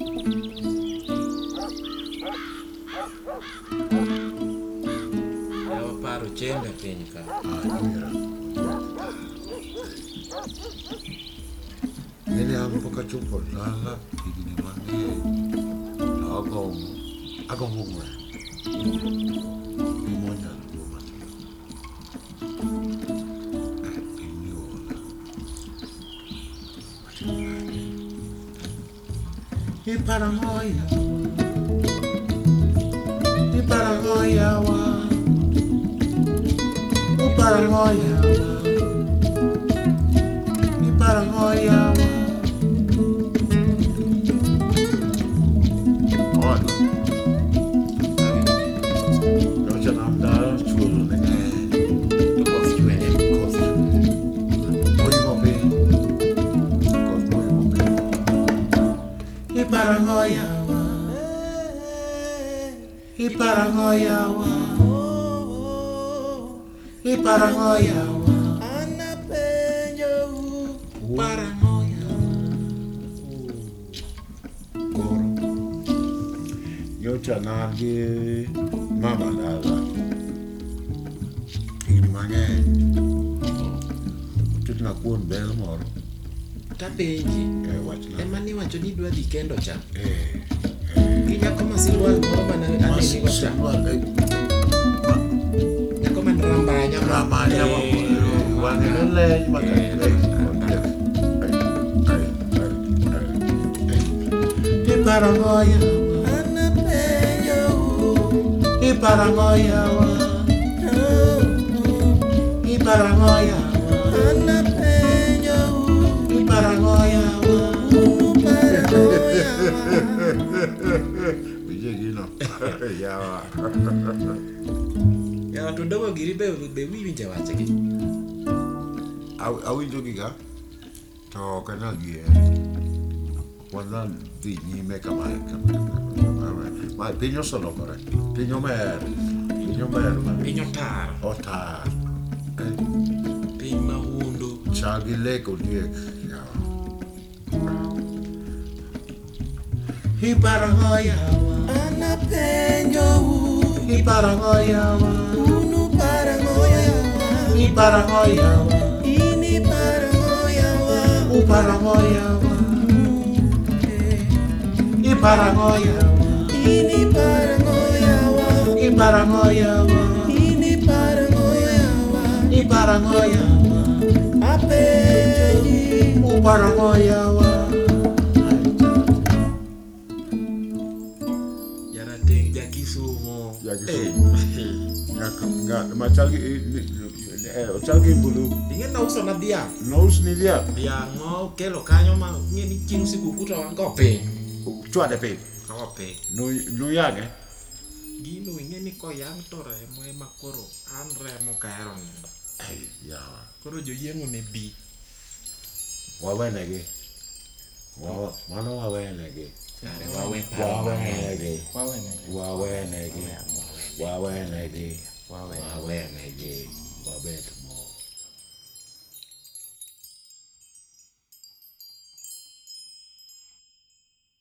Eu paro chembe piny ka. Nene ampo ka chupo lala igine mane. Agong agong mungwe. i paranoia e paranoia, o paranoia. E paranoia, e paranoia, e paranoia. Coro. nyocha nan gi mama dala. Higni mang'eny bel moro Tapenji. e wachna Ema niwacho ni idwa dhi kendo cha. Eh, Gi nyako ma silwal moro mane aneni go cha. Silwa, eh, Nyako man rambanya. Eh, wang'e leny maka Eh, leny Iparanoia, iparanoia, iparanoia, iparanoia. Winje gino. Yawa. Yawa to dogo giri be be winje wachgi. Aw- Awinjo giga to ok anyal gi wanyal dhi nyime kama ma piny oselokore piny omer piny omer Piny otar. otar Piny mahundu. chal gi lek ondiek Hiparahoyawa Anapenjowu Hiparahoyawa Unu parahoyawa Iparangoyawa, Ini parahoyawa Uparahoyawa Iparangoyawa, Ini parahoyawa Iparangoyawa, Ini parahoyawa Hiparahoyawa Apenjowu Uparahoyawa nga- machal gi eh, ochal gi bulu Ing'e nauso na dhiang'. nous ni dhiang' Dhiang' mokelo kanyo ma ng'e ni chieng' sikuku to wang' go piny. chwade piny Go piny. Nu- nuyang'e Gino ing'e ni koyang' to remo ema koro an remo kahero nindo. Ai, yawa Koro joyieng'o ne bi. wawenegi Wa- mano wawenegi Kare Wawe wawe energy. Wawe energy. Wawe energy. Wawe energy. Wawe energy. Wawe energy. Wawe energy.